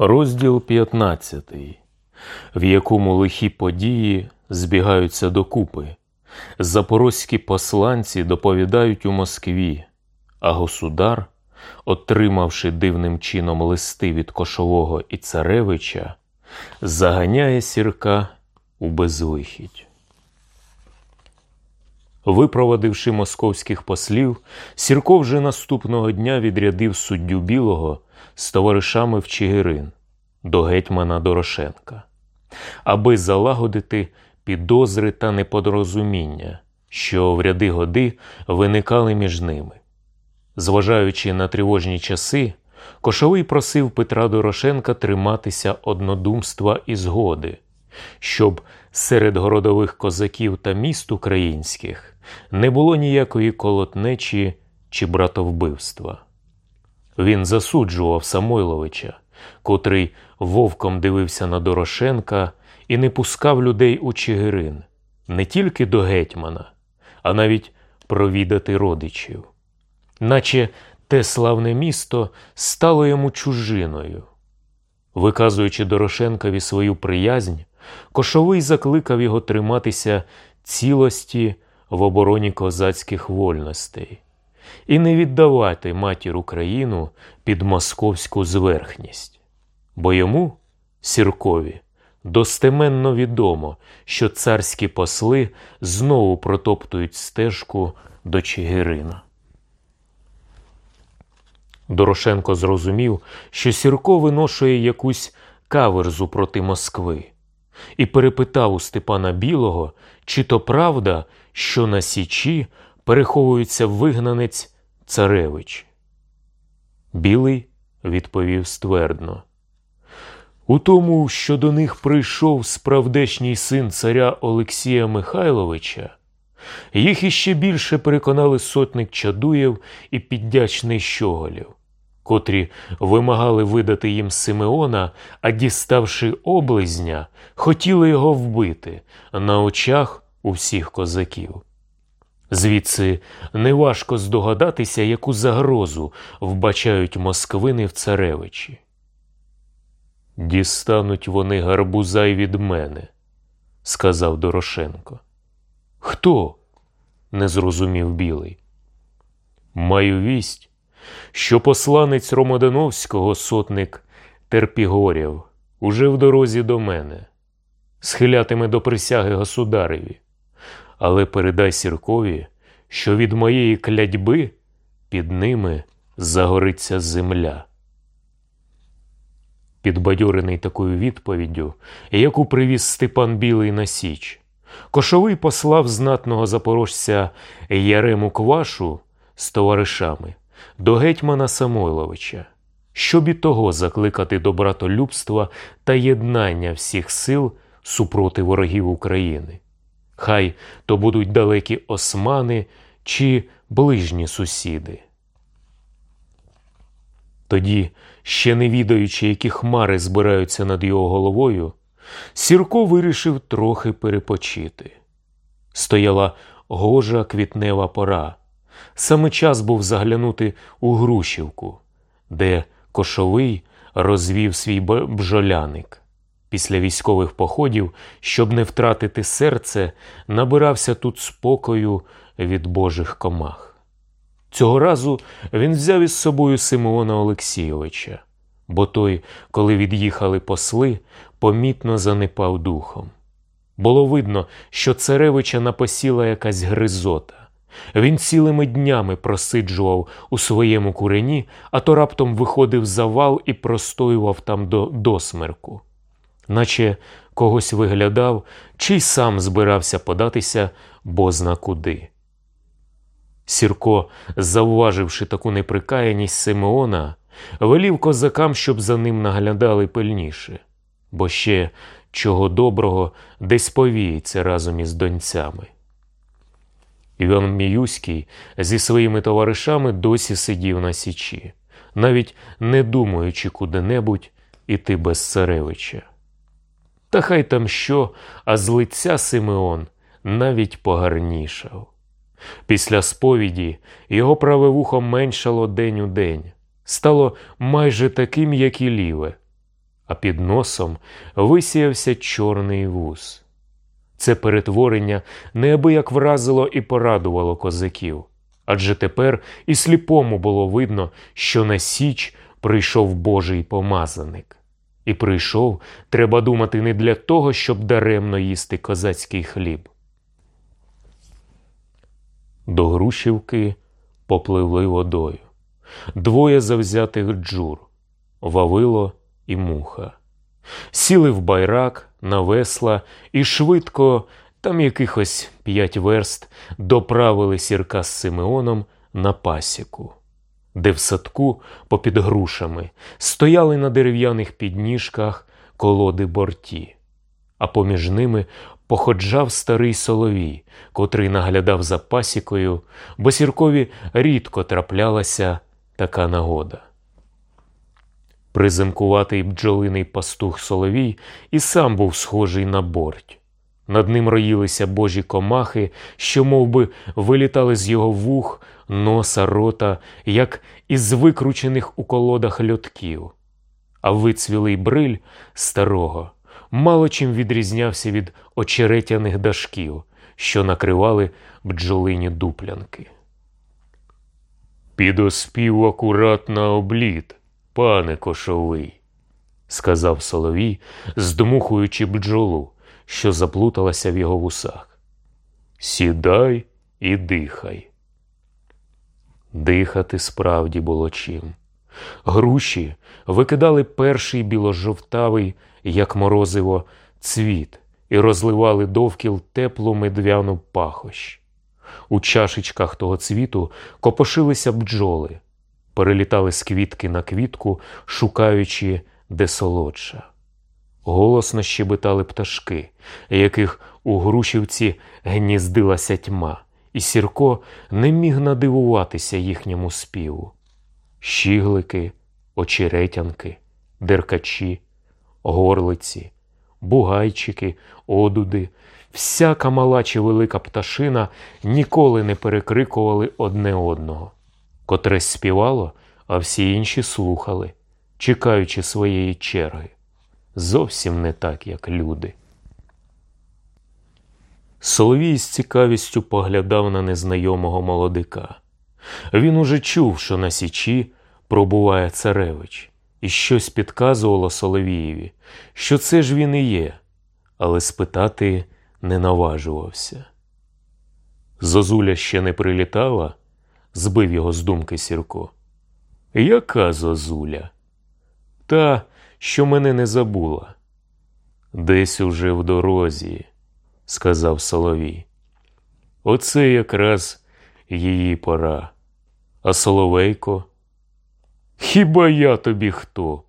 Розділ 15, в якому лихі події збігаються докупи. Запорозькі посланці доповідають у Москві, а государ, отримавши дивним чином листи від Кошового і царевича, заганяє сірка у безвихідь. Випровадивши московських послів, Сірко вже наступного дня відрядив суддю Білого з товаришами в Чигирин до гетьмана Дорошенка, аби залагодити підозри та неподорозуміння, що в ряди годи виникали між ними. Зважаючи на тривожні часи, Кошовий просив Петра Дорошенка триматися однодумства і згоди, щоб серед городових козаків та міст українських не було ніякої колотнечі чи братовбивства. Він засуджував Самойловича, котрий вовком дивився на Дорошенка і не пускав людей у Чигирин не тільки до гетьмана, а навіть провідати родичів, наче те славне місто стало йому чужиною. Виказуючи Дорошенкові свою приязнь, Кошовий закликав його триматися цілості в обороні козацьких вольностей і не віддавати матір Україну під московську зверхність, бо йому, Сіркові, достеменно відомо, що царські посли знову протоптують стежку до Чигирина. Дорошенко зрозумів, що Сірко виношує якусь каверзу проти Москви, і перепитав у Степана Білого, чи то правда, що на Січі переховується вигнанець царевич. Білий відповів ствердно. У тому, що до них прийшов справдешній син царя Олексія Михайловича, їх іще більше переконали сотник Чадуєв і піддячний Щоголів, котрі вимагали видати їм Симеона, а діставши облизня, хотіли його вбити на очах у всіх козаків. Звідси неважко здогадатися, яку загрозу вбачають москвини в царевичі. Дістануть вони гарбуза й від мене, сказав Дорошенко. Хто? не зрозумів білий. Маю вість, що посланець Ромодановського сотник Терпігорєв уже в дорозі до мене, схилятиме до присяги государеві, але передай сіркові, що від моєї клядьби під ними загориться земля. Підбадьорений такою відповіддю, яку привіз Степан Білий на Січ, Кошовий послав знатного запорожця Ярему Квашу з товаришами до гетьмана Самойловича, щоб і того закликати до братолюбства та єднання всіх сил супроти ворогів України. Хай то будуть далекі османи чи ближні сусіди. Тоді, ще не відаючи, які хмари збираються над його головою, Сірко вирішив трохи перепочити. Стояла гожа квітнева пора. Саме час був заглянути у Грушівку, де кошовий розвів свій бжоляник. Після військових походів, щоб не втратити серце, набирався тут спокою від божих комах. Цього разу він взяв із собою Симеона Олексійовича, бо той, коли від'їхали посли, помітно занепав духом. Було видно, що царевича напосіла якась гризота. Він цілими днями просиджував у своєму курені, а то раптом виходив за вал і простоював там до, до смерку, наче когось виглядав, чи й сам збирався податися бозна куди. Сірко, завваживши таку неприкаяність Симеона, велів козакам, щоб за ним наглядали пильніше, бо ще чого доброго десь повіється разом із доньцями. Іван Міюський зі своїми товаришами досі сидів на січі, навіть не думаючи куди-небудь іти без царевича. Та хай там що, а з лиця Симеон навіть погарнішав. Після сповіді його праве вухо меншало день у день, стало майже таким, як і ліве. а під носом висіявся чорний вуз. Це перетворення неабияк вразило і порадувало козаків, адже тепер і сліпому було видно, що на Січ прийшов Божий помазаник. І прийшов, треба думати, не для того, щоб даремно їсти козацький хліб. До Грушівки попливли водою. Двоє завзятих джур Вавило і муха. Сіли в байрак на весла і швидко, там якихось п'ять верст, доправили сірка з Симеоном на пасіку, де в садку попід грушами стояли на дерев'яних підніжках колоди борті, а поміж ними походжав старий соловій, котрий наглядав за пасікою, бо сіркові рідко траплялася така нагода. Приземкуватий бджолиний пастух Соловій і сам був схожий на борть. Над ним роїлися божі комахи, що мов би, вилітали з його вух, носа, рота, як із викручених у колодах льотків. А вицвілий бриль старого мало чим відрізнявся від очеретяних дашків, що накривали бджолині дуплянки. Підоспів акурат на обліт, пане кошовий, сказав Соловій, здмухуючи бджолу, що заплуталася в його вусах. Сідай і дихай. Дихати справді було чим. Груші викидали перший біложовтавий, як морозиво, цвіт і розливали довкіл теплу медвяну пахощ. У чашечках того цвіту копошилися бджоли, перелітали з квітки на квітку, шукаючи, де солодша. Голосно щебетали пташки, яких у Грушівці гніздилася тьма, і Сірко не міг надивуватися їхньому співу. Щіглики, очеретянки, деркачі, горлиці, бугайчики, одуди, всяка мала чи велика пташина ніколи не перекрикували одне одного. Котре співало, а всі інші слухали, чекаючи своєї черги. Зовсім не так, як люди. Соловій з цікавістю поглядав на незнайомого молодика. Він уже чув, що на Січі пробуває царевич, і щось підказувало Соловієві, що це ж він і є, але спитати не наважувався. Зозуля ще не прилітала, збив його з думки Сірко. Яка зозуля? Та, що мене не забула. Десь уже в дорозі, сказав Соловій. Оце якраз її пора. А Соловейко? Хіба я тобі хто?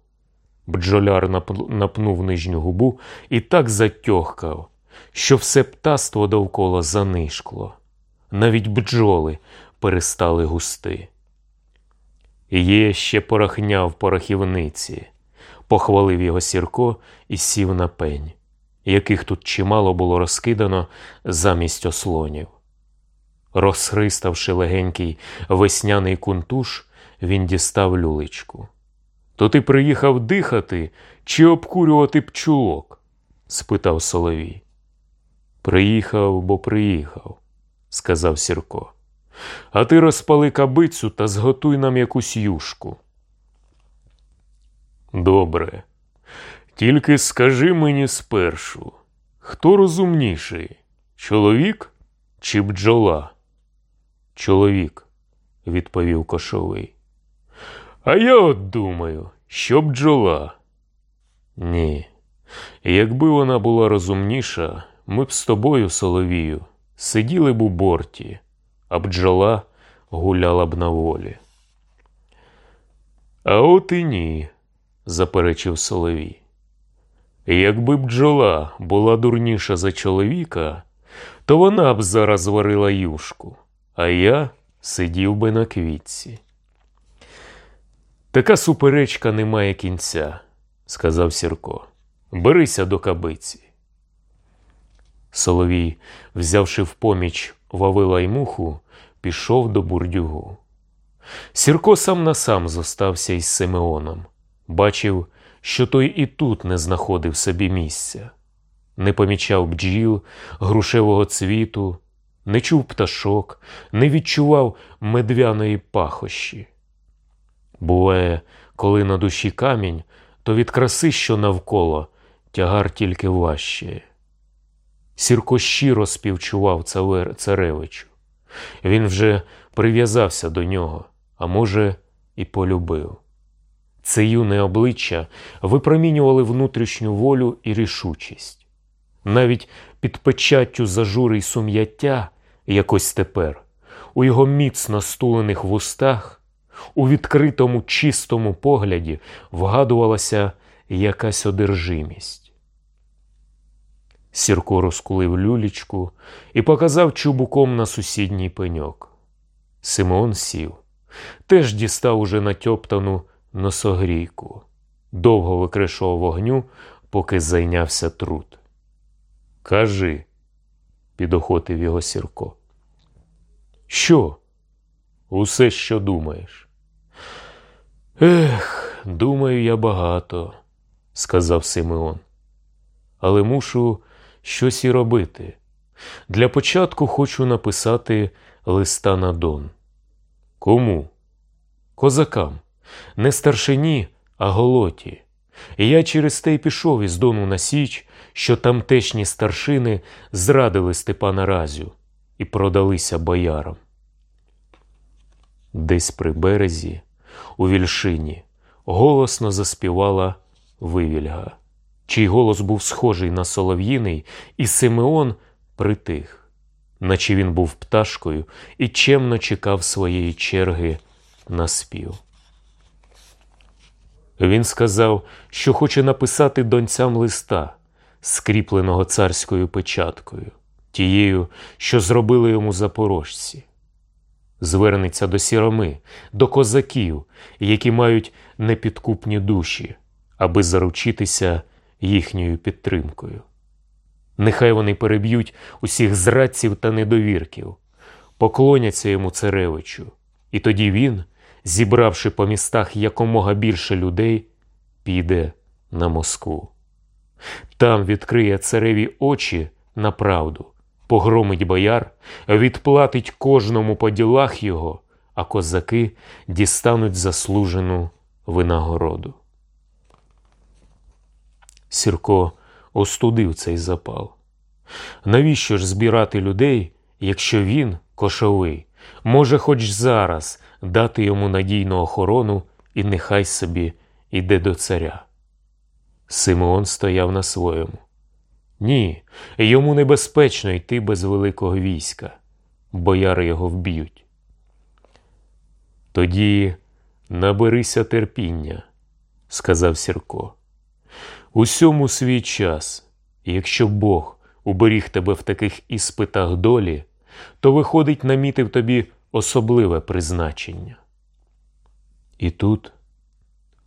Бджоляр напнув нижню губу і так затьохкав, що все птаство довкола занишкло. Навіть бджоли перестали густи. Є ще порахня в порахівниці, похвалив його Сірко і сів на пень, яких тут чимало було розкидано замість ослонів. Розхриставши легенький весняний кунтуш, він дістав люлечку. То ти приїхав дихати чи обкурювати пчулок? спитав Соловій. Приїхав, бо приїхав, сказав Сірко. А ти розпали кабицю та зготуй нам якусь юшку. Добре. Тільки скажи мені спершу, хто розумніший? Чоловік чи бджола? Чоловік, відповів кошовий. А я от думаю, що бджола. Ні. Якби вона була розумніша, ми б з тобою, Соловію, сиділи б у борті, а бджола гуляла б на волі. А от і ні, заперечив Соловій. Якби бджола була дурніша за чоловіка, то вона б зараз варила юшку, а я сидів би на квітці. Така суперечка не має кінця, сказав Сірко. Берися до кабиці. Соловій, взявши в поміч Вавила й муху, пішов до бурдюгу. Сірко сам на сам зостався із Симеоном, бачив, що той і тут не знаходив собі місця, не помічав бджіл, грушевого цвіту, не чув пташок, не відчував медвяної пахощі. Буває, коли на душі камінь, то від краси, що навколо, тягар тільки важчає. Сірко щиро співчував царевичу. Він вже прив'язався до нього, а може, і полюбив. Це юне обличчя випромінювали внутрішню волю і рішучість. Навіть під печаттю зажури й сум'яття якось тепер, у його міцно стулених вустах, у відкритому чистому погляді вгадувалася якась одержимість. Сірко розкулив люлічку і показав чубуком на сусідній пеньок. Симон сів, теж дістав уже натьоптану носогрійку, довго викришував вогню, поки зайнявся труд. Кажи, підохотив його Сірко. Що? Усе, що думаєш? Ех, думаю, я багато, сказав Симеон. Але мушу щось і робити. Для початку хочу написати листа на Дон. Кому? Козакам, не старшині, а голоті. І я через те й пішов із Дону на Січ, що тамтешні старшини зрадили Степана Разю і продалися боярам. Десь при березі, у вільшині, голосно заспівала вивільга, чий голос був схожий на солов'їний, і Симеон притих, наче він був пташкою і чемно чекав своєї черги на спів. Він сказав, що хоче написати донцям листа, скріпленого царською печаткою, тією, що зробили йому запорожці. Звернеться до сіроми, до козаків, які мають непідкупні душі, аби заручитися їхньою підтримкою. Нехай вони переб'ють усіх зрадців та недовірків, поклоняться йому царевичу, і тоді він зібравши по містах якомога більше людей, піде на Москву. Там відкриє цареві очі на правду, погромить бояр, відплатить кожному по ділах його, а козаки дістануть заслужену винагороду. Сірко остудив цей запал. Навіщо ж збирати людей, якщо він, кошовий, може хоч зараз дати йому надійну охорону і нехай собі йде до царя. Симеон стояв на своєму. Ні, йому небезпечно йти без великого війська, бояри його вб'ють. Тоді наберися терпіння, сказав Сірко. Усьому свій час, якщо Бог уберіг тебе в таких іспитах долі, то, виходить, намітив тобі особливе призначення. І тут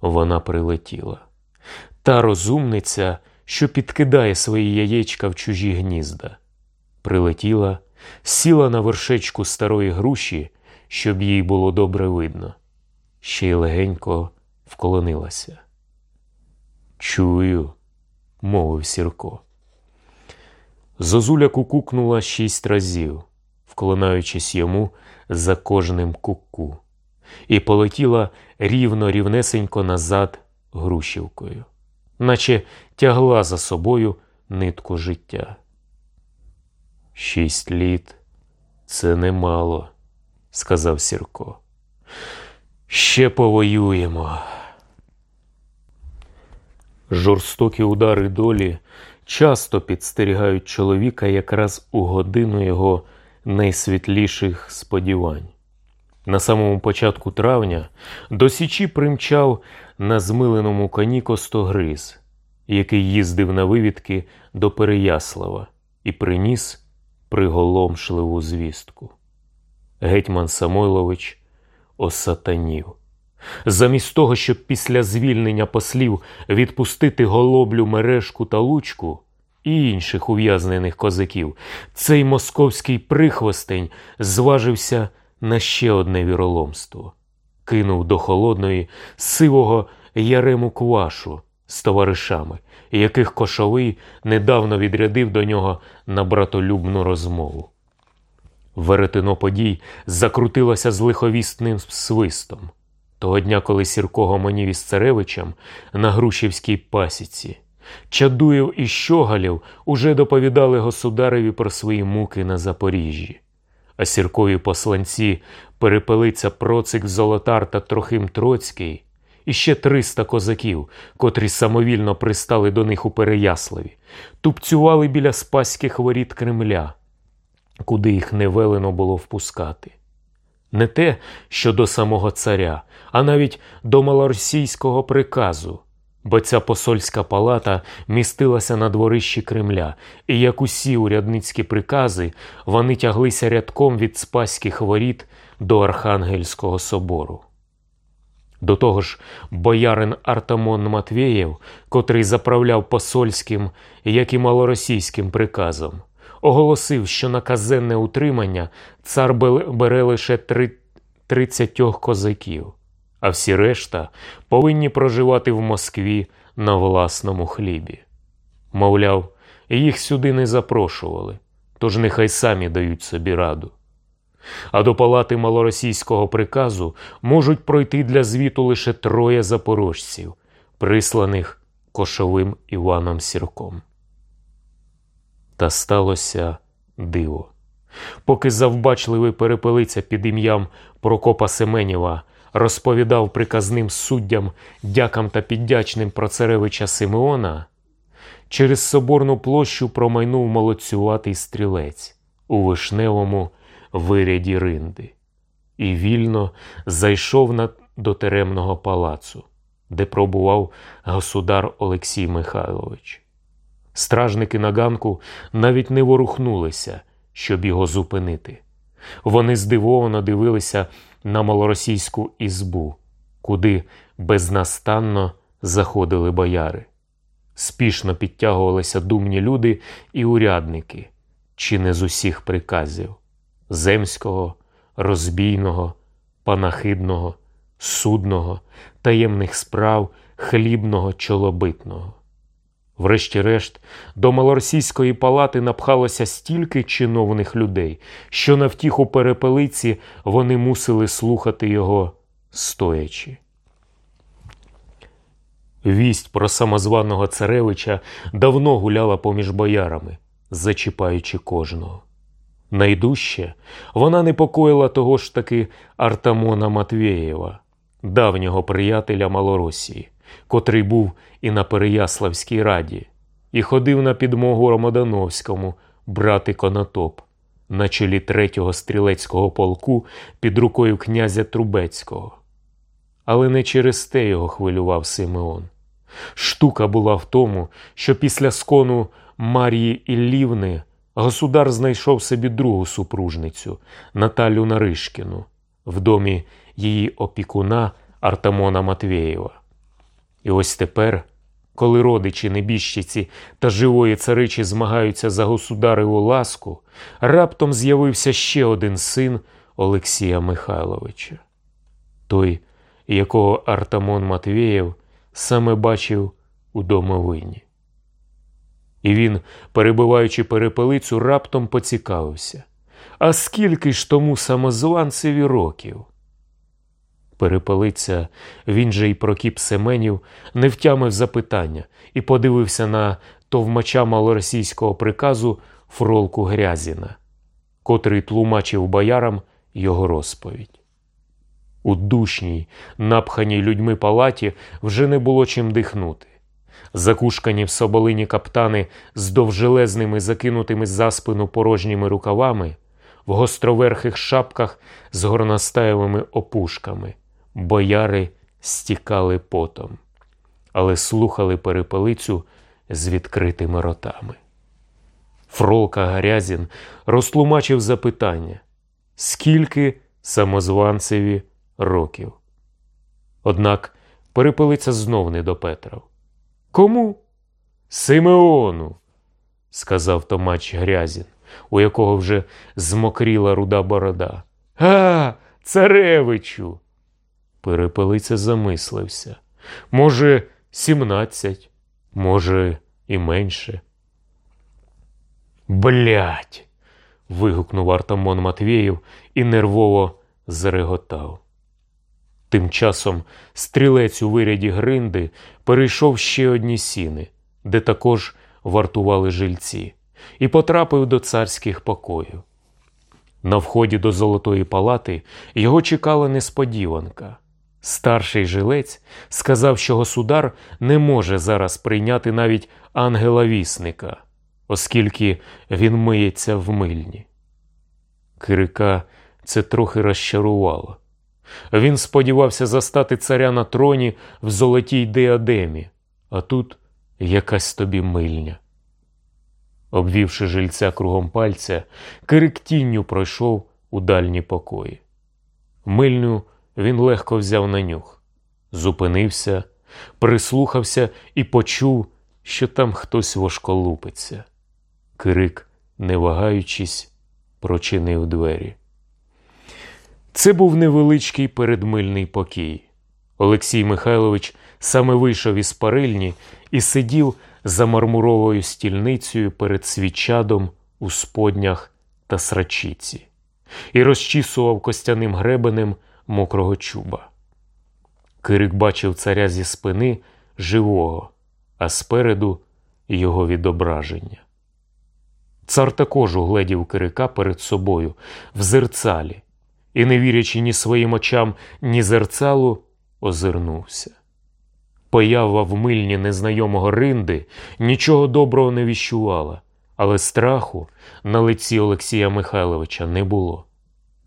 вона прилетіла. Та розумниця, що підкидає свої яєчка в чужі гнізда, прилетіла, сіла на вершечку старої груші, щоб їй було добре видно, ще й легенько вклонилася. Чую, мовив Сірко. Зозуля кукукнула шість разів, вклонаючись йому за кожним куку, і полетіла рівно рівнесенько назад грушівкою, наче тягла за собою нитку життя. Шість літ це немало, сказав Сірко. Ще повоюємо. Жорстокі удари долі часто підстерігають чоловіка якраз у годину його найсвітліших сподівань. На самому початку травня до Січі примчав на змиленому коні Костогриз, який їздив на вивідки до Переяслава і приніс приголомшливу звістку. Гетьман Самойлович осатанів. Замість того, щоб після звільнення послів відпустити голоблю мережку та лучку, і інших ув'язнених козаків, цей московський прихвостень зважився на ще одне віроломство, кинув до холодної сивого ярему квашу з товаришами, яких кошовий недавно відрядив до нього на братолюбну розмову. Веретено подій закрутилося з лиховісним свистом. Того дня, коли Сірко гомонів із царевичем на Грушівській пасіці, Чадуєв і Щогалів уже доповідали государеві про свої муки на Запоріжжі, а сіркові посланці перепелиця Процик Золотар та Трохим Троцький і ще триста козаків, котрі самовільно пристали до них у Переяславі, тупцювали біля спаських воріт Кремля, куди їх не велено було впускати. Не те, що до самого царя, а навіть до малоросійського приказу, бо ця посольська палата містилася на дворищі Кремля, і як усі урядницькі прикази, вони тяглися рядком від спаських воріт до Архангельського собору. До того ж, боярин Артамон Матвєєв, котрий заправляв посольським, як і малоросійським приказом, оголосив, що на казенне утримання цар бере лише три, тридцятьох козаків, а всі решта повинні проживати в Москві на власному хлібі. Мовляв, їх сюди не запрошували, тож нехай самі дають собі раду. А до палати малоросійського приказу можуть пройти для звіту лише троє запорожців, присланих кошовим Іваном Сірком. Та сталося диво. Поки завбачливий перепелиця під ім'ям Прокопа Семенєва розповідав приказним суддям, дякам та піддячним про царевича Симеона, через соборну площу промайнув молодцюватий стрілець у вишневому виряді ринди і вільно зайшов на до теремного палацу, де пробував государ Олексій Михайлович. Стражники на ганку навіть не ворухнулися, щоб його зупинити. Вони здивовано дивилися на малоросійську ізбу, куди безнастанно заходили бояри. Спішно підтягувалися думні люди і урядники, чи не з усіх приказів земського, розбійного, панахидного, судного, таємних справ, хлібного, чолобитного. Врешті-решт, до малоросійської палати напхалося стільки чиновних людей, що на втіху перепелиці вони мусили слухати його стоячи. Вість про самозваного царевича давно гуляла поміж боярами, зачіпаючи кожного. Найдужче вона непокоїла того ж таки Артамона Матвєєва, давнього приятеля Малоросії, котрий був і на Переяславській раді, і ходив на підмогу Ромодановському брати Конотоп на чолі третього стрілецького полку під рукою князя Трубецького. Але не через те його хвилював Симеон. Штука була в тому, що після скону Марії Іллівни Государ знайшов собі другу супружницю Наталю Наришкіну в домі її опікуна Артамона Матвєєва. І ось тепер, коли родичі небіжчиці та живої царичі змагаються за государеву ласку, раптом з'явився ще один син Олексія Михайловича, той, якого Артамон Матвєєв саме бачив у домовині. І він, перебиваючи перепелицю, раптом поцікавився. А скільки ж тому самозванцеві років? Перепелиця, він же й Прокіп Семенів, не втямив запитання і подивився на товмача малоросійського приказу Фролку Грязіна, котрий тлумачив боярам його розповідь. У душній, напханій людьми палаті вже не було чим дихнути. Закушкані в соболині каптани з довжелезними закинутими за спину порожніми рукавами, в гостроверхих шапках з горностаєвими опушками, бояри стікали потом, але слухали перепелицю з відкритими ротами. Фролка Гарязін розтлумачив запитання, скільки самозванцеві років. Однак перепелиця знов не допетрав. Кому? Симеону, сказав Томач Грязін, у якого вже змокріла руда борода. А, царевичу. Перепелиця замислився. Може, сімнадцять, може, і менше. Блять. вигукнув Артамон Матвєєв і нервово зареготав. Тим часом стрілець у виряді гринди перейшов ще одні сіни, де також вартували жильці, і потрапив до царських покоїв. На вході до Золотої палати його чекала несподіванка. Старший жилець сказав, що государ не може зараз прийняти навіть ангела-вісника, оскільки він миється в мильні. Кирика це трохи розчарувало. Він сподівався застати царя на троні в золотій диадемі, а тут якась тобі мильня. Обвівши жильця кругом пальця, Кирик тінню пройшов у дальні покої. Мильню він легко взяв на нюх, зупинився, прислухався і почув, що там хтось вошколупиться. Кирик, не вагаючись, прочинив двері. Це був невеличкий передмильний покій. Олексій Михайлович саме вийшов із парильні і сидів за мармуровою стільницею перед свічадом у споднях та срачіці і розчісував костяним гребенем мокрого чуба. Кирик бачив царя зі спини живого, а спереду його відображення. Цар також угледів Кирика перед собою в зерцалі і, не вірячи ні своїм очам, ні зерцалу, озирнувся. Поява в мильні незнайомого ринди нічого доброго не віщувала, але страху на лиці Олексія Михайловича не було.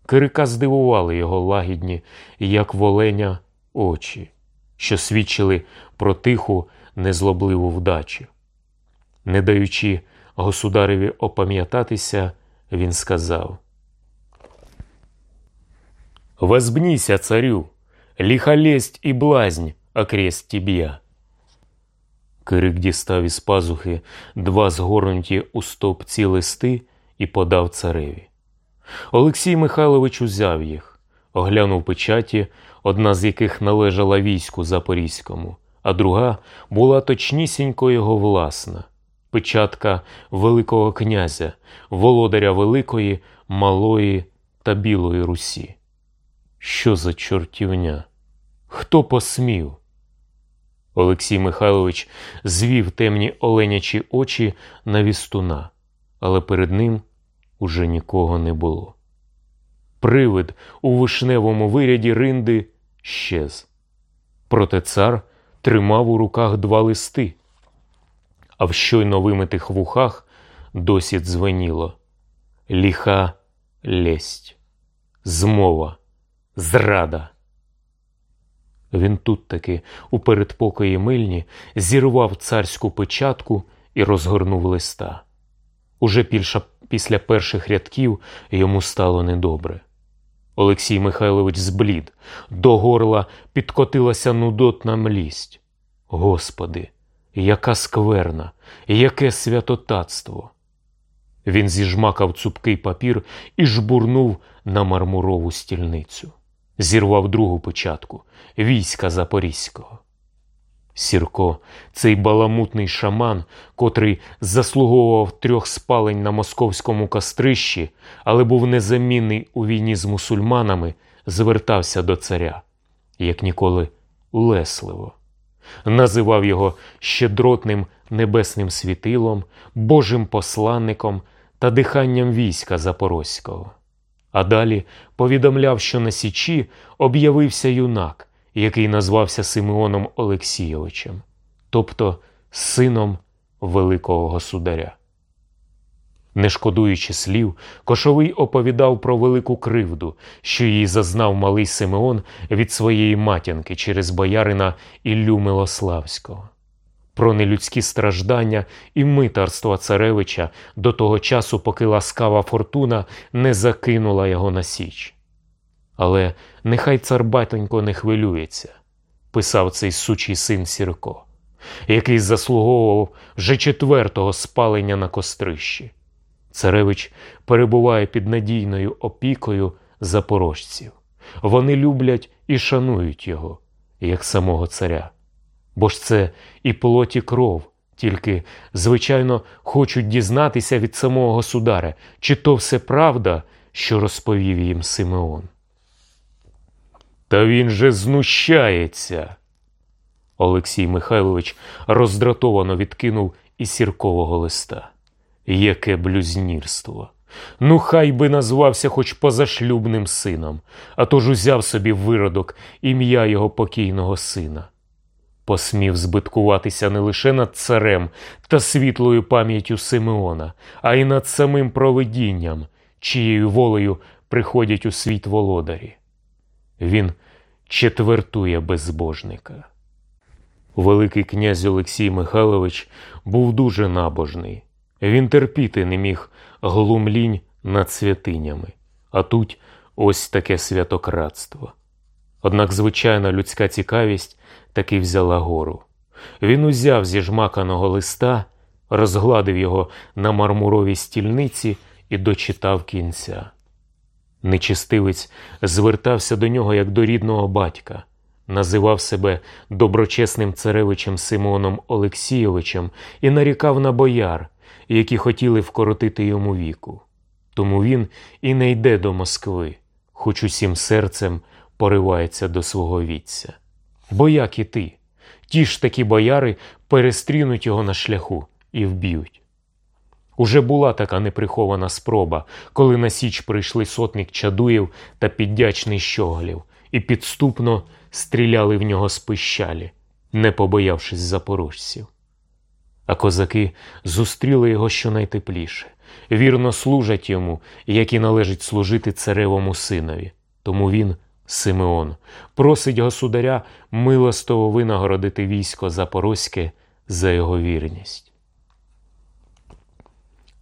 Кирика здивували його лагідні, як воленя, очі, що свідчили про тиху, незлобливу вдачу. Не даючи государеві опам'ятатися, він сказав Возбнися, царю, лихолесть і блазнь окрест тебя. Кирик дістав із пазухи два згорнуті у стовпці листи і подав цареві. Олексій Михайлович узяв їх, оглянув печаті, одна з яких належала війську Запорізькому, а друга була точнісінько його власна печатка Великого князя, володаря Великої, Малої та Білої Русі. Що за чортівня? Хто посмів? Олексій Михайлович звів темні оленячі очі на вістуна, але перед ним уже нікого не було. Привид у вишневому виряді ринди щез. Проте цар тримав у руках два листи, а в щойно вимитих вухах досі дзвеніло ліха лесть, змова, зрада. Він тут таки у передпокої мильні зірвав царську печатку і розгорнув листа. Уже більше після перших рядків йому стало недобре. Олексій Михайлович зблід, до горла підкотилася нудотна млість. Господи, яка скверна, яке святотатство! Він зіжмакав цупкий папір і жбурнув на мармурову стільницю зірвав другу початку війська Запорізького. Сірко, цей баламутний шаман, котрий заслуговував трьох спалень на московському кастрищі, але був незамінний у війні з мусульманами, звертався до царя, як ніколи улесливо, називав його щедротним небесним світилом, Божим посланником та диханням війська Запорозького. А далі повідомляв, що на Січі об'явився юнак, який назвався Симеоном Олексійовичем, тобто сином Великого Государя. Не шкодуючи слів, Кошовий оповідав про велику кривду, що її зазнав малий Симеон від своєї матінки через боярина Іллю Милославського про нелюдські страждання і митарства царевича до того часу, поки ласкава фортуна не закинула його на січ. Але нехай цар батонько не хвилюється, писав цей сучий син Сірко, який заслуговував вже четвертого спалення на кострищі. Царевич перебуває під надійною опікою запорожців. Вони люблять і шанують його, як самого царя. Бо ж це і плоті кров, тільки, звичайно, хочуть дізнатися від самого государя, чи то все правда, що розповів їм Симеон. Та він же знущається. Олексій Михайлович роздратовано відкинув із сіркового листа. Яке блюзнірство! Ну, хай би назвався хоч позашлюбним сином, а то ж узяв собі виродок ім'я його покійного сина. Посмів збиткуватися не лише над царем та світлою пам'яттю Симеона, а й над самим провидінням, чиєю волею приходять у світ володарі. Він четвертує безбожника. Великий князь Олексій Михайлович був дуже набожний. Він терпіти не міг глумлінь над святинями, а тут ось таке святократство. Однак звичайна людська цікавість таки взяла гору. Він узяв зі жмаканого листа, розгладив його на мармуровій стільниці і дочитав кінця. Нечистивець звертався до нього як до рідного батька, називав себе доброчесним царевичем Симоном Олексійовичем і нарікав на бояр, які хотіли вкоротити йому віку. Тому він і не йде до Москви, хоч усім серцем поривається до свого вітця. Бо як і ти? Ті ж такі бояри перестрінуть його на шляху і вб'ють. Уже була така неприхована спроба, коли на Січ прийшли сотник Чадуєв та піддячний щоглів, і підступно стріляли в нього з пищалі, не побоявшись запорожців. А козаки зустріли його щонайтепліше, вірно служать йому, як і належить служити царевому синові. Тому він, Симеон, просить государя милостово винагородити військо Запорозьке за його вірність.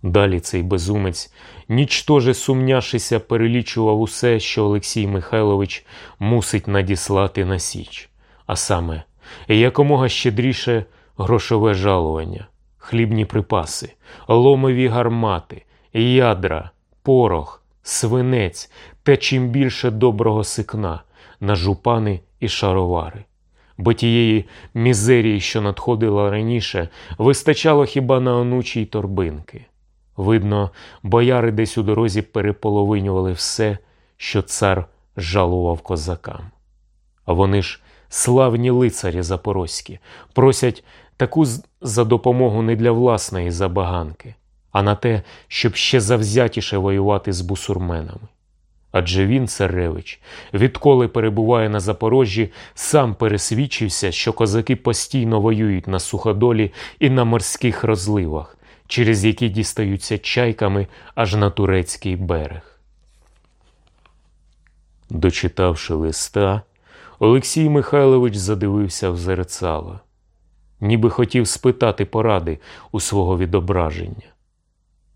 Далі цей безумець, нічтоже сумняшися, перелічував усе, що Олексій Михайлович мусить надіслати на Січ, а саме якомога щедріше грошове жалування, хлібні припаси, ломові гармати, ядра, порох, свинець та чим більше доброго сикна на жупани і шаровари. Бо тієї мізерії, що надходила раніше, вистачало хіба на онучі й торбинки. Видно, бояри десь у дорозі переполовинювали все, що цар жалував козакам. А вони ж славні лицарі запорозькі, просять таку за допомогу не для власної забаганки, а на те, щоб ще завзятіше воювати з бусурменами. Адже він, царевич, відколи перебуває на Запорожжі, сам пересвідчився, що козаки постійно воюють на суходолі і на морських розливах, через які дістаються чайками аж на турецький берег. Дочитавши листа, Олексій Михайлович задивився в зерцало, ніби хотів спитати поради у свого відображення,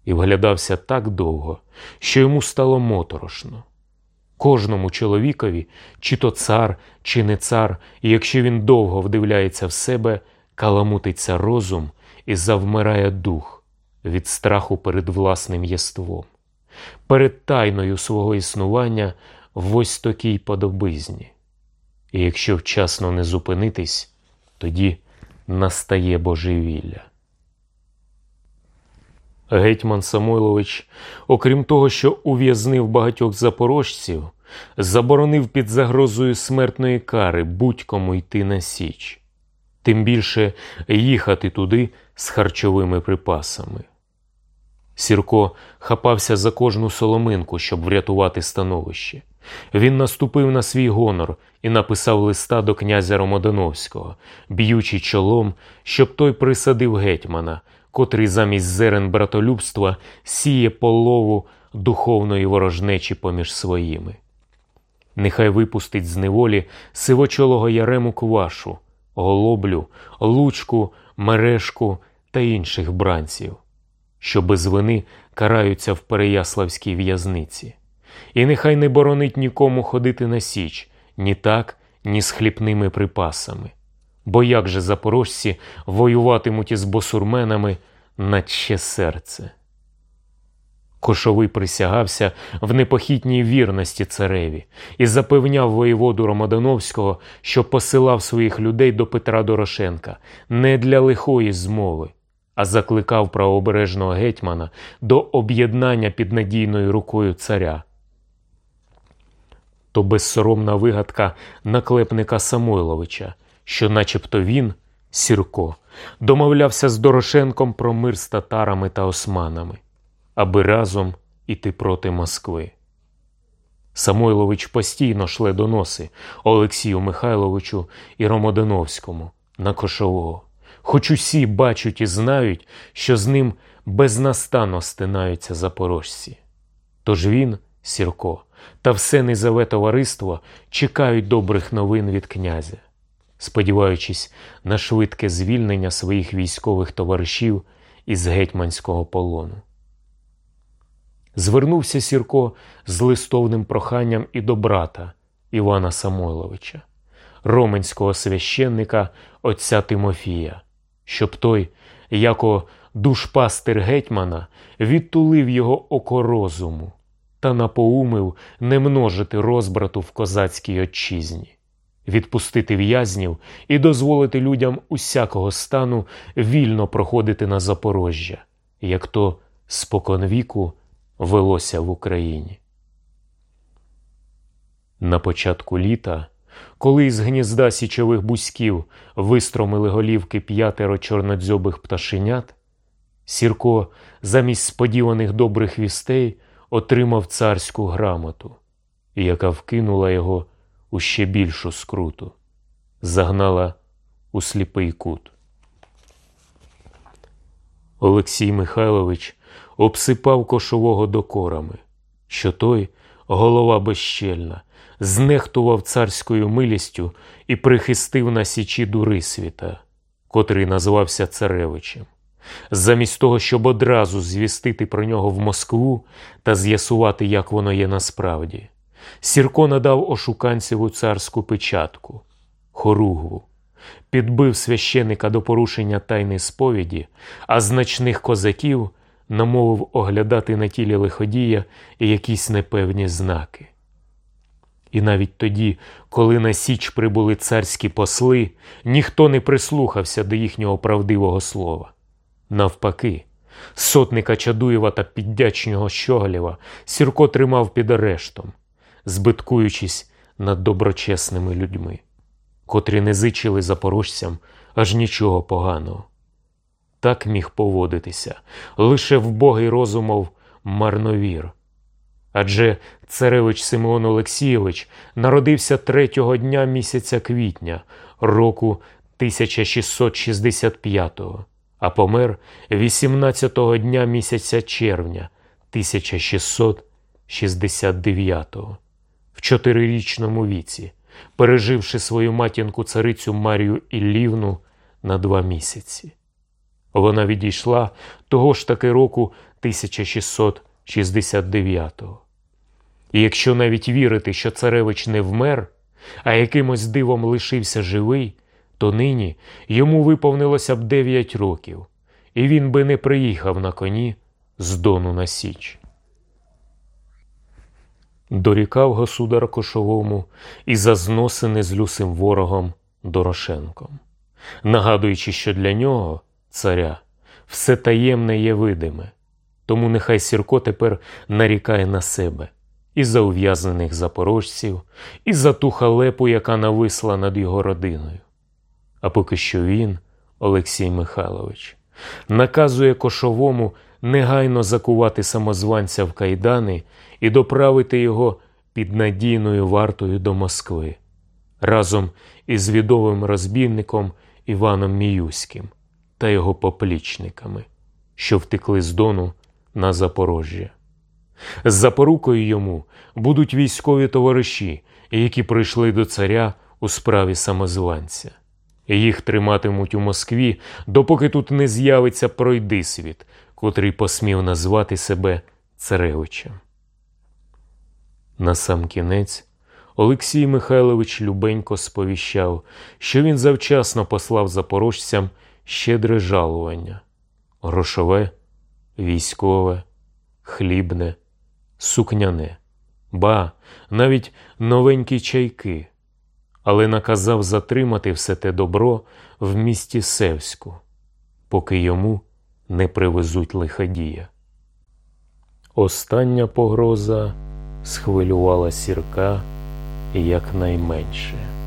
і вглядався так довго, що йому стало моторошно. Кожному чоловікові, чи то цар, чи не цар, і якщо він довго вдивляється в себе, каламутиться розум і завмирає дух від страху перед власним єством, перед тайною свого існування в ось такій подобизні. І якщо вчасно не зупинитись, тоді настає божевілля. Гетьман Самойлович, окрім того, що ув'язнив багатьох запорожців, заборонив під загрозою смертної кари будь-кому йти на Січ, тим більше їхати туди з харчовими припасами. Сірко хапався за кожну соломинку, щоб врятувати становище. Він наступив на свій гонор і написав листа до князя Ромодановського, б'ючи чолом, щоб той присадив гетьмана, котрий замість зерен братолюбства сіє полову духовної ворожнечі поміж своїми. Нехай випустить з неволі сивочолого ярему квашу, голоблю, лучку, мережку та інших бранців, що без вини караються в Переяславській в'язниці. І нехай не боронить нікому ходити на січ ні так, ні з хлібними припасами. Бо як же запорожці воюватимуть із босурменами наче серце? Кошовий присягався в непохитній вірності цареві і запевняв воєводу Ромадановського, що посилав своїх людей до Петра Дорошенка не для лихої змови, а закликав правообережного гетьмана до об'єднання під надійною рукою царя. То безсоромна вигадка наклепника Самойловича, що, начебто він, Сірко, домовлявся з Дорошенком про мир з татарами та османами аби разом іти проти Москви. Самойлович постійно шле доноси Олексію Михайловичу і Ромодановському на кошового, хоч усі бачать і знають, що з ним безнастанно стинаються запорожці. Тож він, Сірко, та все низове товариство чекають добрих новин від князя, сподіваючись на швидке звільнення своїх військових товаришів із гетьманського полону звернувся Сірко з листовним проханням і до брата Івана Самойловича, роменського священника отця Тимофія, щоб той, яко душпастир гетьмана, відтулив його око розуму та напоумив не множити розбрату в козацькій отчизні. Відпустити в'язнів і дозволити людям усякого стану вільно проходити на Запорожжя, як то споконвіку велося в Україні. На початку літа, коли із гнізда січових бузьків вистромили голівки п'ятеро чорнодзьобих пташенят, Сірко замість сподіваних добрих вістей отримав царську грамоту, яка вкинула його у ще більшу скруту, загнала у сліпий кут. Олексій Михайлович обсипав кошового докорами, що той, голова безщельна, знехтував царською милістю і прихистив на січі Дурисвіта, котрий назвався Царевичем. Замість того, щоб одразу звістити про нього в Москву та з'ясувати, як воно є насправді, Сірко надав ошуканцеву царську печатку, хоругву, підбив священика до порушення тайни сповіді, а значних козаків намовив оглядати на тілі лиходія якісь непевні знаки. І навіть тоді, коли на Січ прибули царські посли, ніхто не прислухався до їхнього правдивого слова. Навпаки, сотника Чадуєва та піддячнього Щоголєва Сірко тримав під арештом, збиткуючись над доброчесними людьми, котрі не зичили запорожцям аж нічого поганого так міг поводитися лише вбогий розумов марновір. Адже царевич Симеон Олексійович народився третього дня місяця квітня року 1665-го, а помер 18-го дня місяця червня 1669-го, в чотирирічному віці, переживши свою матінку царицю Марію Іллівну на два місяці. Вона відійшла того ж таки року 1669-го. І якщо навіть вірити, що царевич не вмер, а якимось дивом лишився живий, то нині йому виповнилося б 9 років, і він би не приїхав на коні з Дону на Січ. Дорікав государ Кошовому і за зносини з люсим ворогом Дорошенком, нагадуючи, що для нього царя, все таємне є видиме, тому нехай Сірко тепер нарікає на себе і за ув'язнених запорожців, і за ту халепу, яка нависла над його родиною. А поки що він, Олексій Михайлович, наказує кошовому негайно закувати самозванця в кайдани і доправити його під надійною вартою до Москви разом із відовим розбійником Іваном Міюським та його поплічниками, що втекли з Дону на Запорожжя. З запорукою йому будуть військові товариші, які прийшли до царя у справі самозванця. Їх триматимуть у Москві, допоки тут не з'явиться пройдисвіт, котрий посмів назвати себе царевичем. На сам кінець Олексій Михайлович Любенько сповіщав, що він завчасно послав запорожцям щедре жалування, грошове, військове, хлібне, сукняне, ба, навіть новенькі чайки, але наказав затримати все те добро в місті Севську, поки йому не привезуть лиходія. Остання погроза схвилювала сірка якнайменше.